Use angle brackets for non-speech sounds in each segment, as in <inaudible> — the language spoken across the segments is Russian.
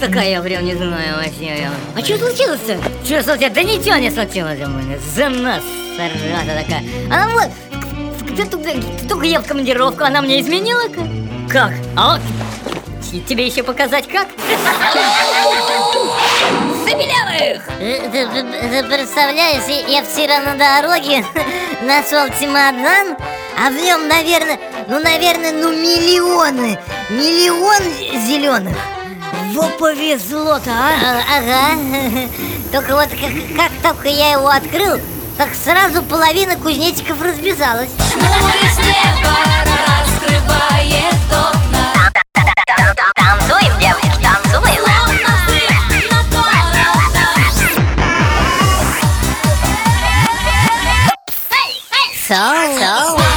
такая, я прям не знаю вообще. А что случилось-то? Что случилось? Да ничего не случилось, жена сарата такая. Она вот, только я в командировку, она мне изменила как? Как? А вот тебе еще показать как? Забелявых! Ты представляешь, я вчера на дороге <laughs> нашел чемодан, а в нем, наверное, ну, наверное, ну миллионы, миллион зеленых. Во повезло-то, а? а? Ага. Только вот как, как только я его открыл, так сразу половина кузнечиков разбежалась. Море с неба раскрывает окна. Танцуем, девочки, танцуем. Соу, соу.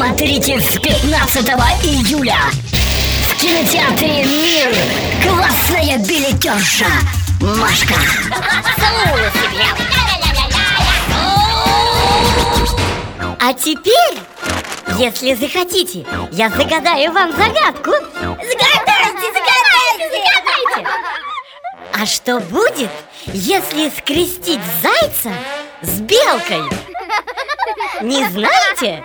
Смотрите с 15 июля в кинотеатре «Мир» классная билетерша Машка. А теперь, если захотите, я загадаю вам загадку. Загадайте, загадайте, загадайте. А что будет, если скрестить зайца с белкой? Не знаете?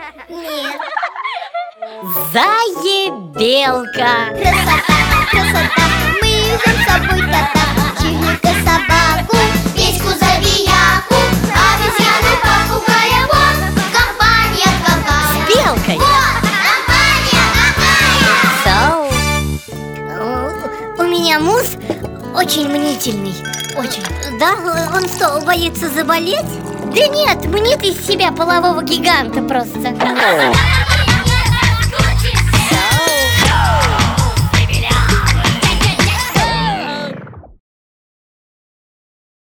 Заебелка. Красота, красота, мы идем с собой кота, Чирника собаку, Петьку забияку, Обезьяну попугая, вот компания какая. С белкой. Вот компания какая. У меня муж очень мнительный, очень. Да, он что, боится заболеть? Да нет, мнит из себя полового гиганта просто. <laughs>